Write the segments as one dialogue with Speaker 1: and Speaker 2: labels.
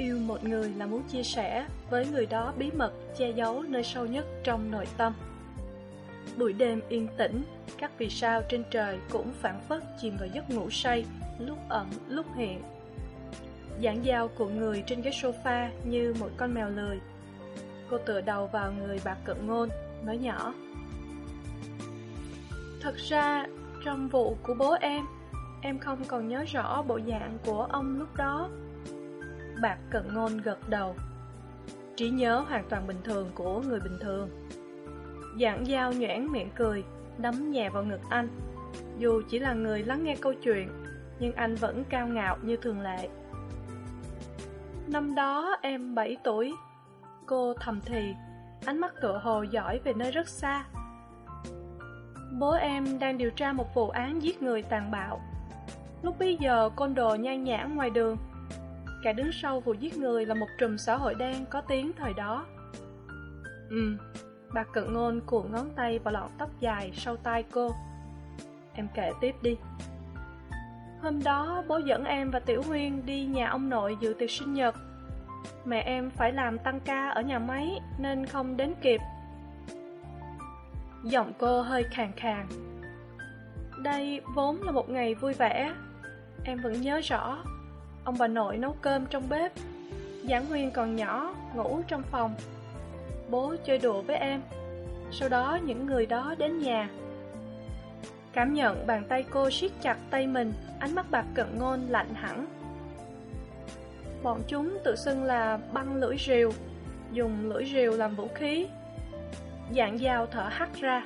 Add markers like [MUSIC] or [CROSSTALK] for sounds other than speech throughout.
Speaker 1: Yêu một người là muốn chia sẻ với người đó bí mật che giấu nơi sâu nhất trong nội tâm. Buổi đêm yên tĩnh, các vì sao trên trời cũng phản phất chìm vào giấc ngủ say, lúc ẩn, lúc hiện. Giảng dao của người trên ghế sofa như một con mèo lười. Cô tựa đầu vào người bà cận ngôn, nói nhỏ. Thật ra, trong vụ của bố em, em không còn nhớ rõ bộ dạng của ông lúc đó. Bạc cận ngôn gật đầu. Trí nhớ hoàn toàn bình thường của người bình thường. Giảng giao nhoảng miệng cười, Đấm nhẹ vào ngực anh. Dù chỉ là người lắng nghe câu chuyện, Nhưng anh vẫn cao ngạo như thường lệ. Năm đó em 7 tuổi, Cô thầm thì, Ánh mắt tựa hồ giỏi về nơi rất xa. Bố em đang điều tra một vụ án giết người tàn bạo. Lúc bây giờ côn đồ nhan nhãn ngoài đường. Kẻ đứng sau vụ giết người là một trùm xã hội đen có tiếng thời đó. Ừ, bà cận ngôn cuộn ngón tay vào lọn tóc dài sau tai cô. Em kể tiếp đi. Hôm đó bố dẫn em và Tiểu Huyên đi nhà ông nội dự tiệc sinh nhật. Mẹ em phải làm tăng ca ở nhà máy nên không đến kịp. Giọng cô hơi khàn khàn. Đây vốn là một ngày vui vẻ. Em vẫn nhớ rõ Ông bà nội nấu cơm trong bếp. Giảng Huyên còn nhỏ, ngủ trong phòng. Bố chơi đùa với em. Sau đó những người đó đến nhà. Cảm nhận bàn tay cô siết chặt tay mình Ánh mắt bạc cận ngôn lạnh hẳn. Bọn chúng tự xưng là băng lưỡi rìu Dùng lưỡi rìu làm vũ khí. Dạng dao thở hắt ra.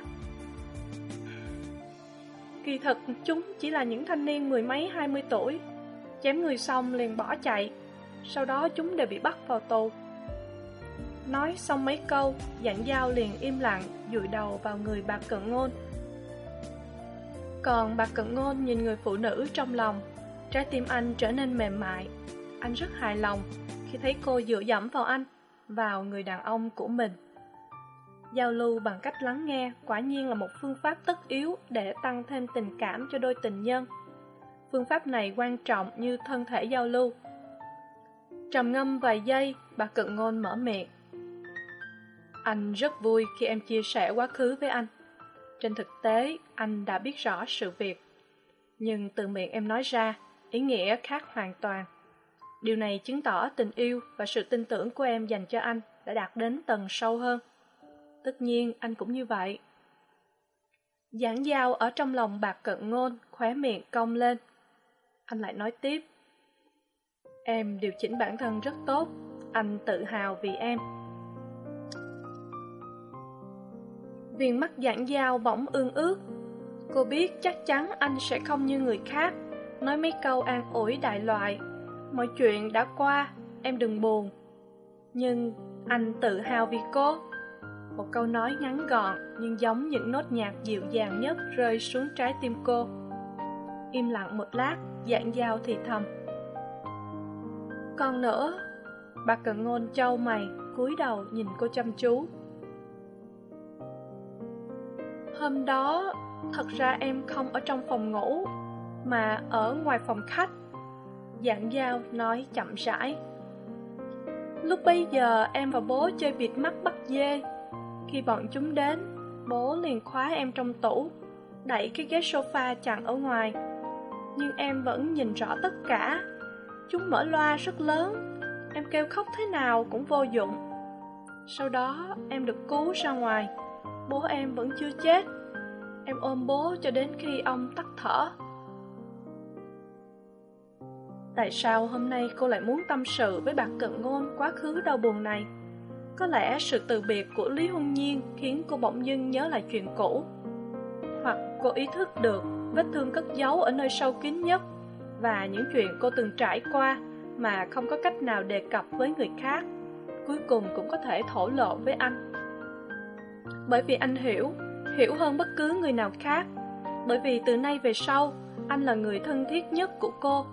Speaker 1: Kỳ thật chúng chỉ là những thanh niên mười mấy hai mươi tuổi chém người xong liền bỏ chạy. Sau đó chúng đều bị bắt vào tù. Nói xong mấy câu dạng dao liền im lặng, dụi đầu vào người bà cận ngôn. Còn bà cận ngôn nhìn người phụ nữ trong lòng, trái tim anh trở nên mềm mại. Anh rất hài lòng khi thấy cô dựa dẫm vào anh, vào người đàn ông của mình. Giao lưu bằng cách lắng nghe quả nhiên là một phương pháp tất yếu để tăng thêm tình cảm cho đôi tình nhân phương pháp này quan trọng như thân thể giao lưu. Trầm ngâm vài giây, bà cận ngôn mở miệng. Anh rất vui khi em chia sẻ quá khứ với anh. Trên thực tế, anh đã biết rõ sự việc. Nhưng từ miệng em nói ra, ý nghĩa khác hoàn toàn. Điều này chứng tỏ tình yêu và sự tin tưởng của em dành cho anh đã đạt đến tầng sâu hơn. Tất nhiên, anh cũng như vậy. Giảng giao ở trong lòng bạc cận ngôn khóe miệng cong lên anh lại nói tiếp. Em điều chỉnh bản thân rất tốt. Anh tự hào vì em. Viền mắt giãn dao bỗng ương ướt cô biết chắc chắn anh sẽ không như người khác. Nói mấy câu an ủi đại loại. Mọi chuyện đã qua, em đừng buồn. Nhưng anh tự hào vì cô. Một câu nói ngắn gọn, nhưng giống những nốt nhạc dịu dàng nhất rơi xuống trái tim cô. Im lặng một lát dạng dao thì thầm. Còn nữa, bà cận ngôn châu mày, cúi đầu nhìn cô chăm chú. Hôm đó, thật ra em không ở trong phòng ngủ, mà ở ngoài phòng khách. Dạng dao nói chậm rãi. Lúc bây giờ em và bố chơi vịt mắt bắt dê. Khi bọn chúng đến, bố liền khóa em trong tủ, đẩy cái ghế sofa chặn ở ngoài nhưng em vẫn nhìn rõ tất cả. Chúng mở loa rất lớn. Em kêu khóc thế nào cũng vô dụng. Sau đó, em được cứu ra ngoài. Bố em vẫn chưa chết. Em ôm bố cho đến khi ông tắt thở. Tại sao hôm nay cô lại muốn tâm sự với bạc cận ngôn quá khứ đau buồn này? Có lẽ sự từ biệt của lý huân nhiên khiến cô bỗng dưng nhớ lại chuyện cũ. Hoặc cô ý thức được vết thương cất giấu ở nơi sâu kín nhất. Và những chuyện cô từng trải qua mà không có cách nào đề cập với người khác, cuối cùng cũng có thể thổ lộ với anh. Bởi vì anh hiểu hiểu hơn bất cứ người nào khác. Bởi vì từ nay về sau, anh là người thân thiết nhất của cô.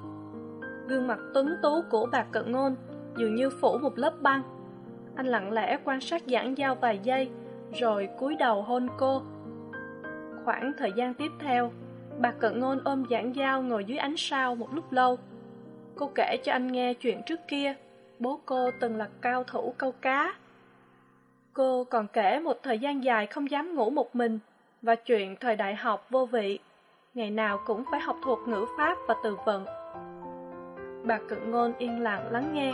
Speaker 1: Gương mặt tuấn tú của bà cận ngôn dường như phủ một lớp băng. Anh lặng lẽ quan sát giảng giao vài giây, rồi cúi đầu hôn cô. Khoảng thời gian tiếp theo bà cận ngôn ôm giảng giao ngồi dưới ánh sao một lúc lâu. Cô kể cho anh nghe chuyện trước kia, bố cô từng là cao thủ câu cá. Cô còn kể một thời gian dài không dám ngủ một mình và chuyện thời đại học vô vị, ngày nào cũng phải học thuộc ngữ pháp và từ vựng. Bà cận ngôn yên lặng lắng nghe,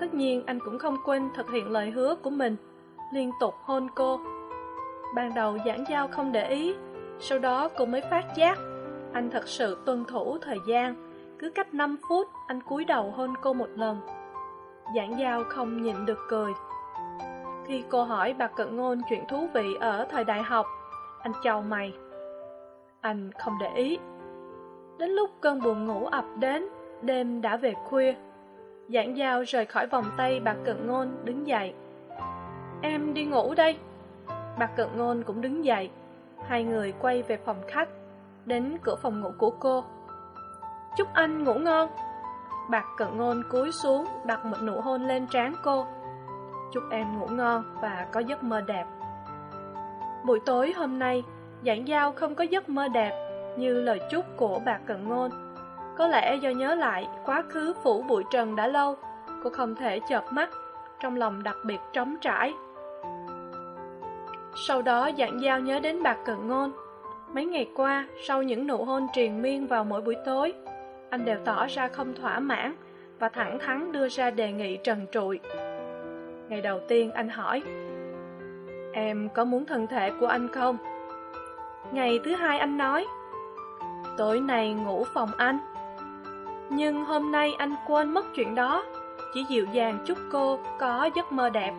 Speaker 1: tất nhiên anh cũng không quên thực hiện lời hứa của mình, liên tục hôn cô. Ban đầu giảng giao không để ý, sau đó cô mới phát giác anh thật sự tuân thủ thời gian. Cứ cách năm phút, anh cúi đầu hôn cô một lần. Giảng giao không nhịn được cười. Khi cô hỏi bà cận ngôn chuyện thú vị ở thời đại học, anh chào mày. Anh không để ý. Đến lúc cơn buồn ngủ ập đến, đêm đã về khuya. Giảng giao rời khỏi vòng tay bà cận ngôn, đứng dậy. Em đi ngủ đây. Bà cận ngôn cũng đứng dậy. Hai người quay về phòng khách đến cửa phòng ngủ của cô. Chúc anh ngủ ngon. Bạc cận ngôn cúi xuống, đặt một nụ hôn lên trán cô. Chúc em ngủ ngon và có giấc mơ đẹp. Buổi tối hôm nay, giảng giao không có giấc mơ đẹp như lời chúc của bà cận ngôn. Có lẽ do nhớ lại quá khứ phủ bụi trần đã lâu, cô không thể chợp mắt, trong lòng đặc biệt trống trải. Sau đó giảng giao nhớ đến bà cận ngôn mấy ngày qua, sau những nụ hôn triền miên vào mỗi buổi tối, anh đều tỏ ra không thỏa mãn và thẳng thắn đưa ra đề nghị trần trụi. Ngày đầu tiên anh hỏi, em có muốn thân thể của anh không? Ngày thứ hai anh nói, tối nay ngủ phòng anh. Nhưng hôm nay anh quên mất chuyện đó, chỉ dịu dàng chúc cô có giấc mơ đẹp.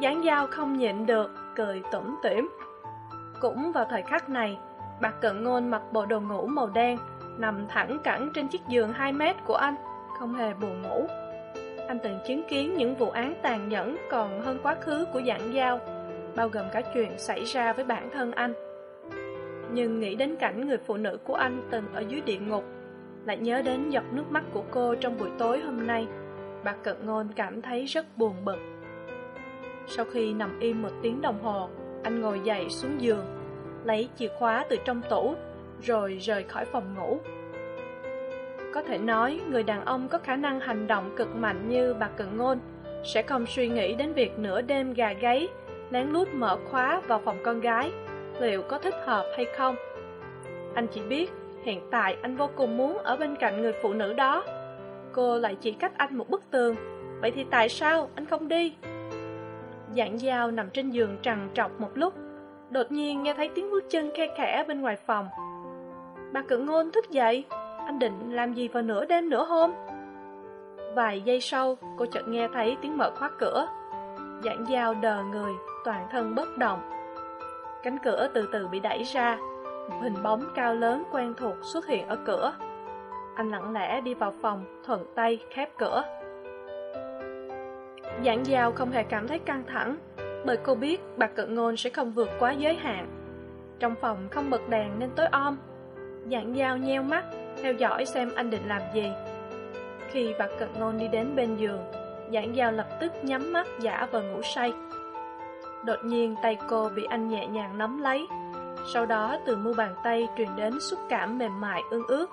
Speaker 1: Dáng dao không nhịn được, cười tủm tỉm cũng vào thời khắc này. Bà cận ngôn mặc bộ đồ ngủ màu đen, nằm thẳng cẳng trên chiếc giường hai mét của anh, không hề buồn ngủ. Anh từng chứng kiến những vụ án tàn nhẫn còn hơn quá khứ của dạng giao bao gồm cả chuyện xảy ra với bản thân anh. Nhưng nghĩ đến cảnh người phụ nữ của anh từng ở dưới địa ngục, lại nhớ đến giọt nước mắt của cô trong buổi tối hôm nay, bà cận ngôn cảm thấy rất buồn bực. Sau khi nằm im một tiếng đồng hồ anh ngồi dậy xuống giường, lấy chìa khóa từ trong tủ, rồi rời khỏi phòng ngủ. Có thể nói, người đàn ông có khả năng hành động cực mạnh như bà cận ngôn, sẽ không suy nghĩ đến việc nửa đêm gà gáy, lén lút mở khóa vào phòng con gái, liệu có thích hợp hay không. Anh chỉ biết, hiện tại anh vô cùng muốn ở bên cạnh người phụ nữ đó. Cô lại chỉ cách anh một bức tường. Vậy thì tại sao anh không đi? Dạng dao nằm trên giường trằn trọc một lúc, đột nhiên nghe thấy tiếng bước chân khe khẽ bên ngoài phòng. Bà cự ngôn thức dậy, anh định làm gì vào nửa đêm nữa hôm? Vài giây sau, cô chợt nghe thấy tiếng mở khóa cửa. Giảng dao đờ người, toàn thân bất động. Cánh cửa từ từ bị đẩy ra, một hình bóng cao lớn quen thuộc xuất hiện ở cửa. Anh lặng lẽ đi vào phòng, thuận tay khép cửa giảng giao không hề cảm thấy căng thẳng, bởi cô biết bà cận ngôn sẽ không vượt quá giới hạn. Trong phòng không bật đèn nên tối om. Giảng giao nheo mắt, theo dõi xem anh định làm gì. Khi bà cận ngôn đi đến bên giường, giảng giao lập tức nhắm mắt giả vờ ngủ say. Đột nhiên tay cô bị anh nhẹ nhàng nắm lấy. Sau đó từ mu bàn tay truyền đến xúc cảm mềm mại ương ướt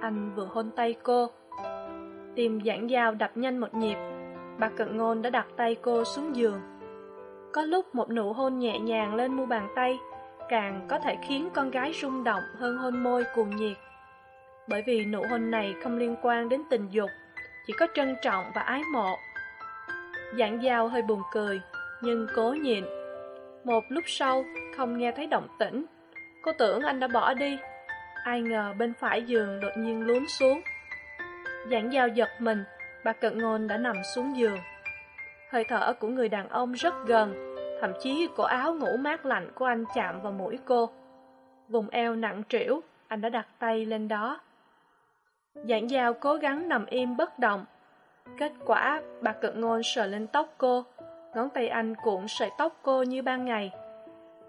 Speaker 1: anh vừa hôn tay cô. Tim giảng giao đập nhanh một nhịp bà cận ngôn đã đặt tay cô xuống giường. Có lúc một nụ hôn nhẹ nhàng lên mu bàn tay, càng có thể khiến con gái rung động hơn hôn môi cuồng nhiệt. Bởi vì nụ hôn này không liên quan đến tình dục, chỉ có trân trọng và ái mộ. Giảng giao hơi buồn cười, nhưng cố nhịn. Một lúc sau, không nghe thấy động tĩnh. Cô tưởng anh đã bỏ đi. Ai ngờ bên phải giường đột nhiên lún xuống. Giảng giao giật mình bà cận ngôn đã nằm xuống giường hơi thở của người đàn ông rất gần thậm chí cổ áo ngủ mát lạnh của anh chạm vào mũi cô vùng eo nặng trĩu anh đã đặt tay lên đó Giảng giao cố gắng nằm im bất động. Kết quả, bà cận ngôn sờ lên tóc cô, ngón tay anh cuộn sợi tóc cô như ban ngày.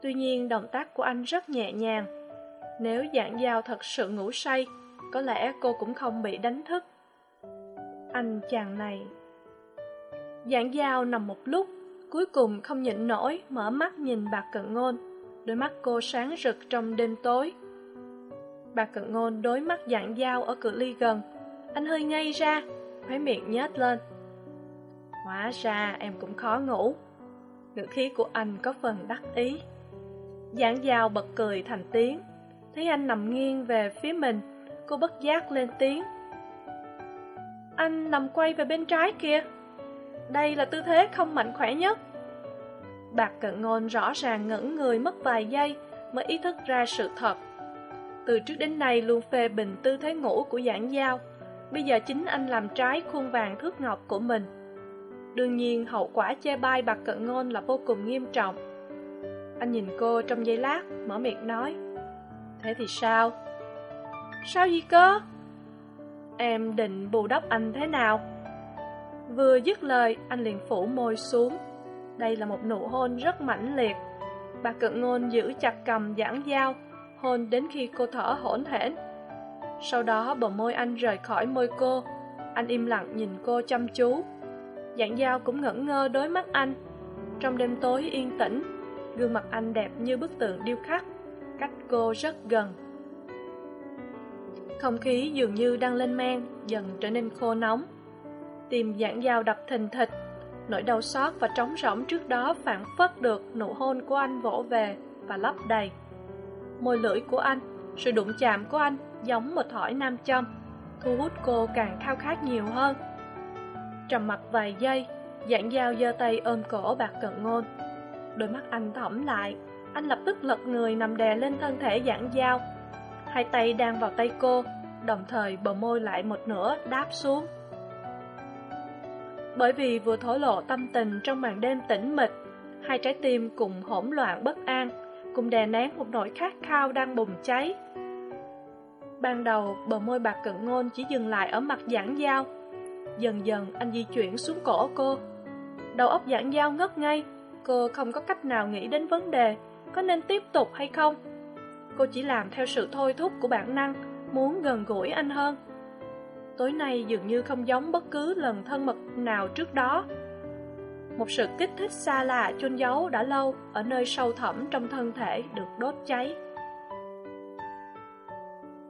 Speaker 1: Tuy nhiên động tác của anh rất nhẹ nhàng. Nếu giảng giao thật sự ngủ say, có lẽ cô cũng không bị đánh thức. Anh chàng này... Giảng giao nằm một lúc, cuối cùng không nhịn nổi, mở mắt nhìn bà cận ngôn. Đôi mắt cô sáng rực trong đêm tối. Bà cận ngôn đối mắt dạng dao ở cự ly gần. Anh hơi ngây ra, khóe miệng nhếch lên. Hóa ra em cũng khó ngủ. Ngữ khí của anh có phần đắc ý. Giảng dao bật cười thành tiếng. Thấy anh nằm nghiêng về phía mình, cô bất giác lên tiếng. Anh nằm quay về bên trái kia. Đây là tư thế không mạnh khỏe nhất. Bạc cận ngôn rõ ràng ngẩn người mất vài giây mới ý thức ra sự thật. Từ trước đến nay luôn phê bình tư thế ngủ của giảng giao, bây giờ chính anh làm trái khuôn vàng thước ngọc của mình. Đương nhiên hậu quả chê bai bạc cận ngôn là vô cùng nghiêm trọng. Anh nhìn cô trong giây lát, mở miệng nói. Thế thì sao? Sao gì cơ? Em định bù đắp anh thế nào? Vừa dứt lời, anh liền phủ môi xuống. Đây là một nụ hôn rất mãnh liệt. Bà cận ngôn giữ chặt cầm giảng dao, hôn đến khi cô thở hổn hển. Sau đó bờ môi anh rời khỏi môi cô, anh im lặng nhìn cô chăm chú. Giảng dao cũng ngẩn ngơ đối mắt anh. Trong đêm tối yên tĩnh, gương mặt anh đẹp như bức tượng điêu khắc, cách cô rất gần. Không khí dường như đang lên men, dần trở nên khô nóng. Tim giảng dao đập thình thịch, nỗi đau xót và trống rỗng trước đó phản phất được nụ hôn của anh vỗ về và lấp đầy. Môi lưỡi của anh, sự đụng chạm của anh giống một thỏi nam châm, thu hút cô càng khao khát nhiều hơn. Trầm mặt vài giây, giảng dao giơ tay ôm cổ bạc cận ngôn. Đôi mắt anh thõm lại, anh lập tức lật người nằm đè lên thân thể giảng dao. Hai tay đang vào tay cô, đồng thời bờ môi lại một nửa đáp xuống. Bởi vì vừa thổ lộ tâm tình trong màn đêm tĩnh mịch, hai trái tim cùng hỗn loạn bất an, cùng đè nén một nỗi khát khao đang bùng cháy. Ban đầu, bờ môi bạc cận ngôn chỉ dừng lại ở mặt giảng dao. Dần dần anh di chuyển xuống cổ cô. Đầu óc giảng dao ngất ngay, cô không có cách nào nghĩ đến vấn đề, có nên tiếp tục hay không. Cô chỉ làm theo sự thôi thúc của bản năng, muốn gần gũi anh hơn. Tối nay dường như không giống bất cứ lần thân mật nào trước đó. Một sự kích thích xa lạ chôn giấu đã lâu ở nơi sâu thẳm trong thân thể được đốt cháy.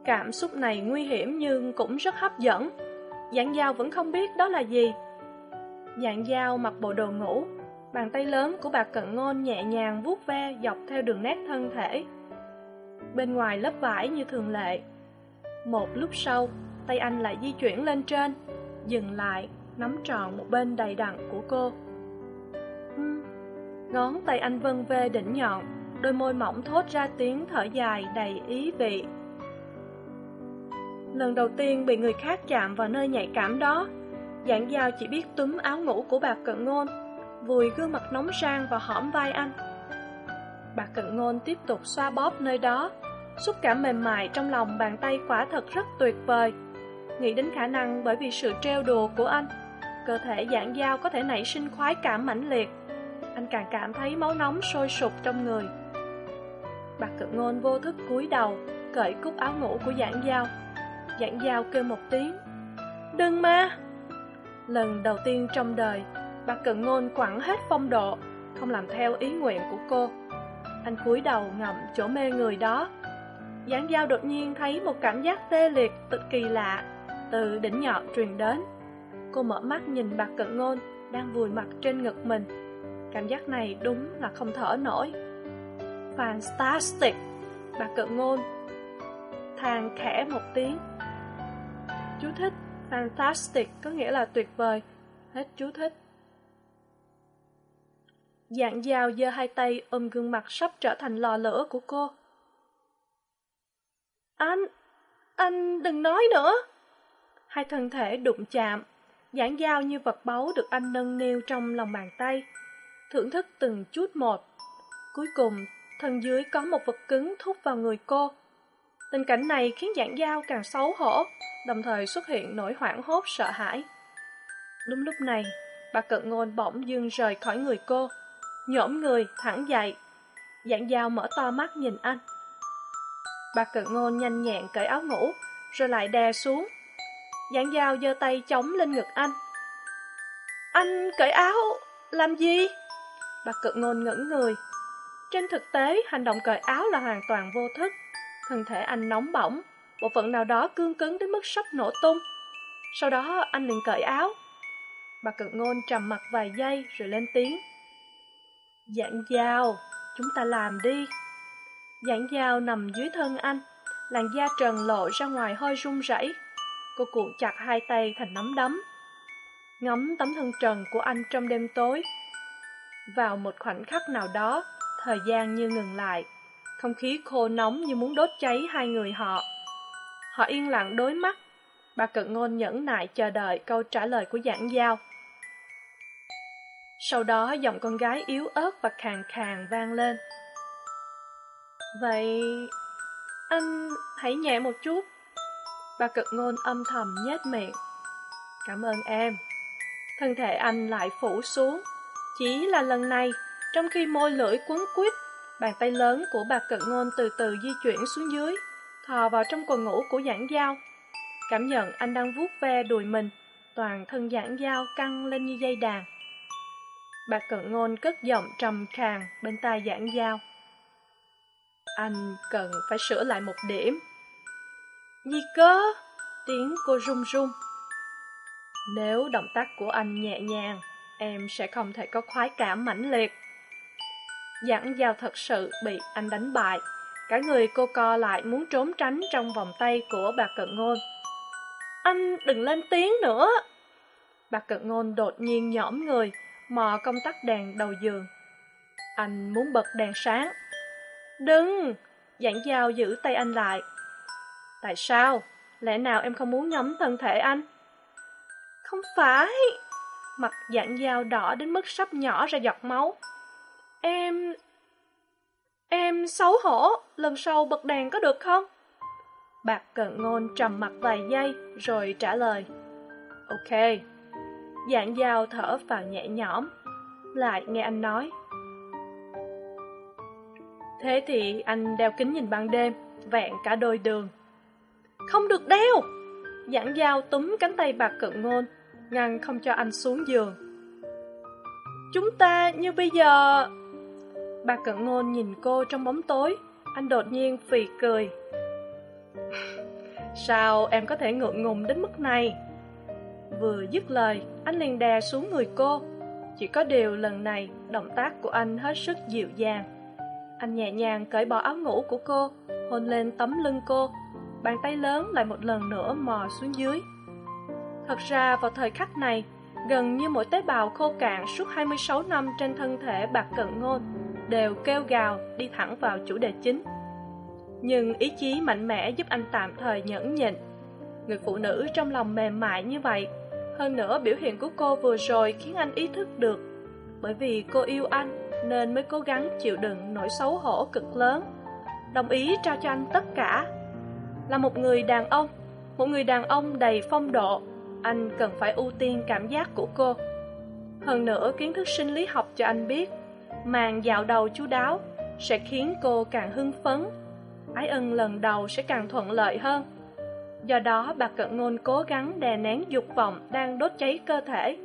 Speaker 1: Cảm xúc này nguy hiểm nhưng cũng rất hấp dẫn. Dạng dao vẫn không biết đó là gì. Dạng dao mặc bộ đồ ngủ, bàn tay lớn của bà cận ngôn nhẹ nhàng vuốt ve dọc theo đường nét thân thể. Bên ngoài lớp vải như thường lệ. Một lúc sau, tay anh lại di chuyển lên trên, dừng lại, nắm tròn một bên đầy đặn của cô. Uhm. Ngón tay anh vân vê đỉnh nhọn, đôi môi mỏng thốt ra tiếng thở dài đầy ý vị. Lần đầu tiên bị người khác chạm vào nơi nhạy cảm đó, dạng dao chỉ biết túm áo ngủ của bà Cận Ngôn, vùi gương mặt nóng sang vào hõm vai anh. Bà Cận Ngôn tiếp tục xoa bóp nơi đó, xúc cảm mềm mại trong lòng bàn tay quả thật rất tuyệt vời. Nghĩ đến khả năng bởi vì sự treo đùa của anh, cơ thể giãn giao có thể nảy sinh khoái cảm mãnh liệt. Anh càng cảm thấy máu nóng sôi sục trong người. bà cận ngôn vô thức cúi đầu, cởi cúc áo ngủ của giãn giao. giãn giao kêu một tiếng. Đừng ma! Lần đầu tiên trong đời, bà cận ngôn quẳng hết phong độ, không làm theo ý nguyện của cô. Anh cúi đầu ngậm chỗ mê người đó. Giảng giao đột nhiên thấy một cảm giác tê liệt, cực kỳ lạ, từ đỉnh nhọn truyền đến. Cô mở mắt nhìn bạc cận ngôn đang vùi mặt trên ngực mình. Cảm giác này đúng là không thở nổi. Fantastic! Bạc cận ngôn thang khẽ một tiếng. Chú thích, Fantastic có nghĩa là tuyệt vời. Hết chú thích. Dạng dao giơ hai tay ôm gương mặt sắp trở thành lò lửa của cô. Anh, anh đừng nói nữa. Hai thân thể đụng chạm, giảng dao như vật báu được anh nâng niu trong lòng bàn tay, thưởng thức từng chút một. Cuối cùng, thân dưới có một vật cứng thúc vào người cô. Tình cảnh này khiến giảng dao càng xấu hổ, đồng thời xuất hiện nỗi hoảng hốt sợ hãi. Đúng lúc này, bà cận ngôn bỗng dưng rời khỏi người cô, nhổm người thẳng dậy. dạng giao mở to mắt nhìn anh. Bà cận ngôn nhanh nhẹn cởi áo ngủ, rồi lại đè xuống. dạng giao giơ tay chống lên ngực anh. Anh cởi áo, làm gì? Bà cận ngôn ngẩn người. Trên thực tế, hành động cởi áo là hoàn toàn vô thức. Thân thể anh nóng bỏng, bộ phận nào đó cương cứng đến mức sắp nổ tung. Sau đó anh liền cởi áo. Bà cận ngôn trầm mặt vài giây rồi lên tiếng. Dạng dao, chúng ta làm đi. Dạng dao nằm dưới thân anh, làn da trần lộ ra ngoài hơi run rẩy. Cô cuộn chặt hai tay thành nắm đấm. Ngắm tấm thân trần của anh trong đêm tối. Vào một khoảnh khắc nào đó, thời gian như ngừng lại. Không khí khô nóng như muốn đốt cháy hai người họ. Họ yên lặng đối mắt. Bà cận ngôn nhẫn nại chờ đợi câu trả lời của giảng giao. Sau đó giọng con gái yếu ớt và khàn khàn vang lên. Vậy... anh hãy nhẹ một chút. Bà cực ngôn âm thầm nhếch miệng. Cảm ơn em. Thân thể anh lại phủ xuống. Chỉ là lần này, trong khi môi lưỡi quấn quýt, bàn tay lớn của bà cực ngôn từ từ di chuyển xuống dưới, thò vào trong quần ngủ của giảng giao. Cảm nhận anh đang vuốt ve đùi mình, toàn thân giảng giao căng lên như dây đàn. Bà cận ngôn cất giọng trầm khàn bên tai giảng giao. Anh cần phải sửa lại một điểm. Gì cơ? Tiếng cô run run. Nếu động tác của anh nhẹ nhàng, em sẽ không thể có khoái cảm mãnh liệt. Giảng giao thật sự bị anh đánh bại. Cả người cô co lại muốn trốn tránh trong vòng tay của bà cận ngôn. Anh đừng lên tiếng nữa. Bà cận ngôn đột nhiên nhõm người, mò công tắc đèn đầu giường. Anh muốn bật đèn sáng. Đừng! Giảng giao giữ tay anh lại. Tại sao? Lẽ nào em không muốn ngắm thân thể anh? Không phải! Mặt giảng giao đỏ đến mức sắp nhỏ ra giọt máu. Em... Em xấu hổ, lần sau bật đèn có được không? Bạc cận ngôn trầm mặt vài giây rồi trả lời. Ok. Dạng dao thở vào nhẹ nhõm, lại nghe anh nói. Thế thì anh đeo kính nhìn ban đêm, vẹn cả đôi đường. Không được đeo! Giảng dao túm cánh tay bạc cận ngôn, ngăn không cho anh xuống giường. Chúng ta như bây giờ... Bạc cận ngôn nhìn cô trong bóng tối, anh đột nhiên phì cười. [LAUGHS] Sao em có thể ngượng ngùng đến mức này? Vừa dứt lời, anh liền đè xuống người cô. Chỉ có điều lần này, động tác của anh hết sức dịu dàng. Anh nhẹ nhàng cởi bỏ áo ngủ của cô, hôn lên tấm lưng cô. Bàn tay lớn lại một lần nữa mò xuống dưới. Thật ra vào thời khắc này, gần như mỗi tế bào khô cạn suốt 26 năm trên thân thể bạc cận ngôn đều kêu gào đi thẳng vào chủ đề chính. Nhưng ý chí mạnh mẽ giúp anh tạm thời nhẫn nhịn. Người phụ nữ trong lòng mềm mại như vậy. Hơn nữa, biểu hiện của cô vừa rồi khiến anh ý thức được. Bởi vì cô yêu anh, nên mới cố gắng chịu đựng nỗi xấu hổ cực lớn. Đồng ý trao cho anh tất cả. Là một người đàn ông, Một người đàn ông đầy phong độ, Anh cần phải ưu tiên cảm giác của cô. Hơn nữa, kiến thức sinh lý học cho anh biết, Màn dạo đầu chú đáo Sẽ khiến cô càng hưng phấn. Ái ân lần đầu sẽ càng thuận lợi hơn. Do đó bà cận ngôn cố gắng đè nén dục vọng đang đốt cháy cơ thể,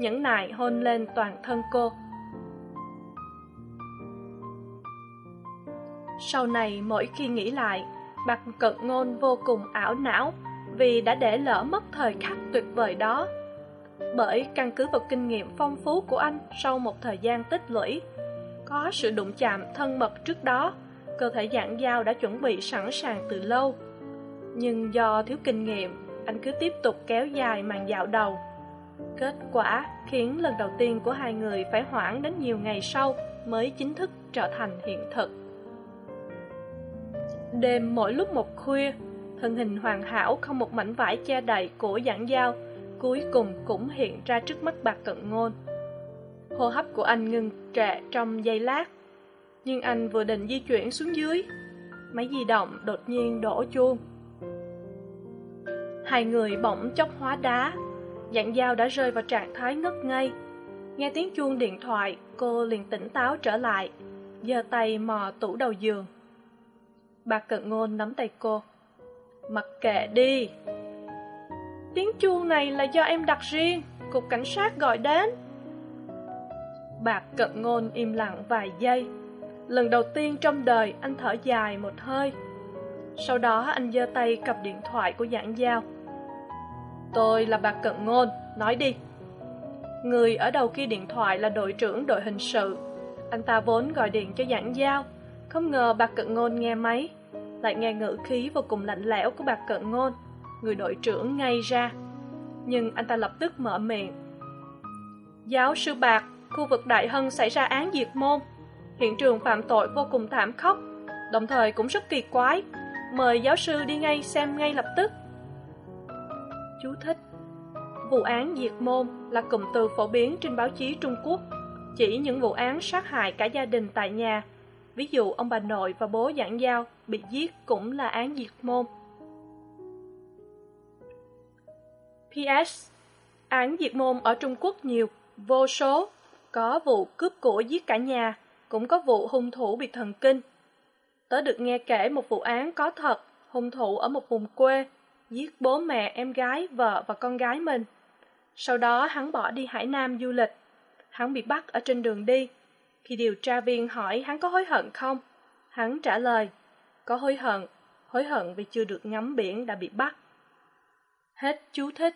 Speaker 1: nhẫn nại hôn lên toàn thân cô. Sau này mỗi khi nghĩ lại, bà cận ngôn vô cùng ảo não vì đã để lỡ mất thời khắc tuyệt vời đó. Bởi căn cứ vào kinh nghiệm phong phú của anh sau một thời gian tích lũy, có sự đụng chạm thân mật trước đó, cơ thể giảng giao đã chuẩn bị sẵn sàng từ lâu. Nhưng do thiếu kinh nghiệm, anh cứ tiếp tục kéo dài màn dạo đầu. Kết quả khiến lần đầu tiên của hai người phải hoãn đến nhiều ngày sau mới chính thức trở thành hiện thực. Đêm mỗi lúc một khuya, thân hình hoàn hảo không một mảnh vải che đậy của giảng dao, cuối cùng cũng hiện ra trước mắt bạc cận ngôn. Hô hấp của anh ngừng trệ trong giây lát, nhưng anh vừa định di chuyển xuống dưới máy di động đột nhiên đổ chuông hai người bỗng chốc hóa đá. Dạng dao đã rơi vào trạng thái ngất ngây. Nghe tiếng chuông điện thoại, cô liền tỉnh táo trở lại, giơ tay mò tủ đầu giường. Bà cận ngôn nắm tay cô. Mặc kệ đi. Tiếng chuông này là do em đặt riêng, cục cảnh sát gọi đến. Bạc cận ngôn im lặng vài giây. Lần đầu tiên trong đời anh thở dài một hơi. Sau đó anh giơ tay cặp điện thoại của giảng giao tôi là bạc cận ngôn, nói đi. Người ở đầu kia điện thoại là đội trưởng đội hình sự. Anh ta vốn gọi điện cho giảng giao. Không ngờ bạc cận ngôn nghe máy. Lại nghe ngữ khí vô cùng lạnh lẽo của bạc cận ngôn. Người đội trưởng ngay ra. Nhưng anh ta lập tức mở miệng. Giáo sư bạc, khu vực đại hân xảy ra án diệt môn. Hiện trường phạm tội vô cùng thảm khốc. Đồng thời cũng rất kỳ quái. Mời giáo sư đi ngay xem ngay lập tức chú thích. Vụ án diệt môn là cụm từ phổ biến trên báo chí trung quốc. Chỉ những vụ án sát hại cả gia đình tại nhà, ví dụ ông bà nội và bố giảng giao bị giết cũng là án diệt môn. Ps án diệt môn ở trung quốc nhiều, vô số. Có vụ cướp của giết cả nhà, cũng có vụ hung thủ bị thần kinh. Tớ được nghe kể một vụ án có thật, hung thủ ở một vùng quê giết bố mẹ, em gái, vợ và con gái mình. Sau đó, hắn bỏ đi hải nam du lịch. Hắn bị bắt ở trên đường đi. Khi điều tra viên hỏi hắn có hối hận không, hắn trả lời, có hối hận hối hận vì chưa được ngắm biển đã bị bắt. Hết chú thích.